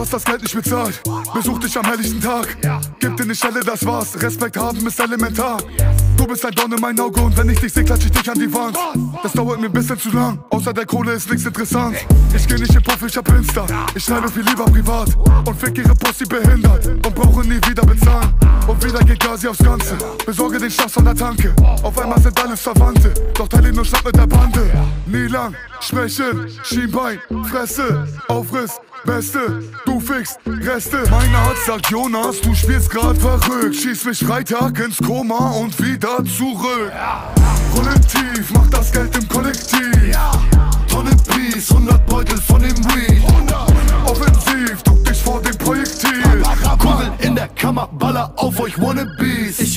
hast das Geld nicht bezahlt. Besuch dich am helllichten Tag. Gib dir nicht alle, das war's. Respekt haben ist elementar. Du bist ein Dorn in mein Auge und wenn ich dich seh, klatsch ich dich an die Wand. Das dauert mir ein bisschen zu lang. Außer der Kohle ist nichts interessant. Ich geh nicht in Puff, ich hab Insta. Ich schreibe viel lieber privat. Und fick ihre Pussy behindert. Und brauche nie wieder bezahlen. Und wieder geht Gazi aufs Ganze. Besorge den Schlaf von der Tanke. Auf einmal sind alles Verwandte. Doch teile nur Schnapp mit der Bande. Nie lang, Schwächen, Schienbein, Fresse, Aufriss. Beste, du fickst Reste. Mein Arzt sagt Jonas, du spielst grad verrückt. Schieß mich Freitag ins Koma und wieder zurück. Rolle tief, mach das Geld im Kollektiv.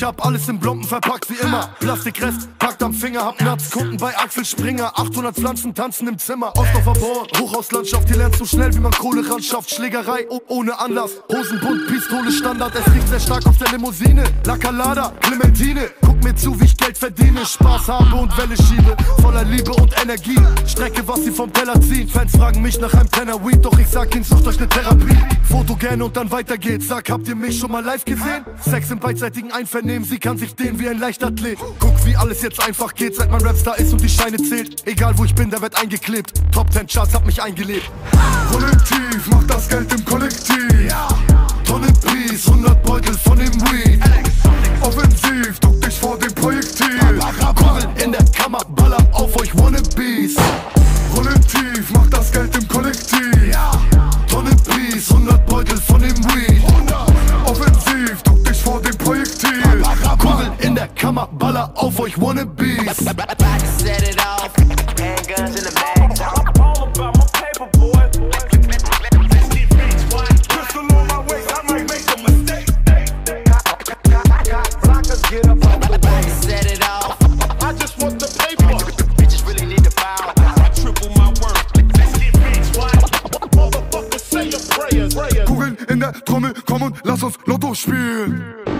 Ich hab alles in Blompen verpackt wie immer. Plastikrest, packt am Finger, hab Nuts, Kunden bei Axel Springer. 800 Pflanzen tanzen im Zimmer. Ostdorfer Born, Hochhauslandschaft, die lernt so schnell, wie man Kohle ran schafft. Schlägerei oh, ohne Anlass. Hosenbund, Pistole Standard, es riecht sehr stark auf der Limousine. La Calada, Clementine, guck mir zu, wie ich Geld verdiene. Spaß habe und Welle schiebe, voller Liebe und Energie. Strecke, was sie vom Teller ziehen. Fans fragen mich nach einem Penner Weed, doch ich sag ihnen, sucht euch ne Therapie. Foto gerne und dann weiter geht's. Sag, habt ihr mich schon mal live gesehen? Sex im beidseitigen Einvernehmen, sie kann sich dehnen wie ein Leichtathlet. Guck, wie alles jetzt einfach geht, seit mein Rapstar ist und die Scheine zählt. Egal wo ich bin, der wird eingeklebt. Top 10 Charts hab mich eingelebt. Rolle tief, mach das Geld im Kollektiv. Tonne Peace, 100 Kugel in der Kammer, baller auf euch Wannabes. Set it off. Handguns in the bag. all about my paper, boy. Pistol on my waist, I might make a mistake. Rockers get up out the way. Set it off. I just want the paper. Bitches really need to bow. I triple my work. Let's get rich, why? Motherfucker, say your prayers. prayers. Kugeln in der Trommel, komm und lass uns Lotto spielen.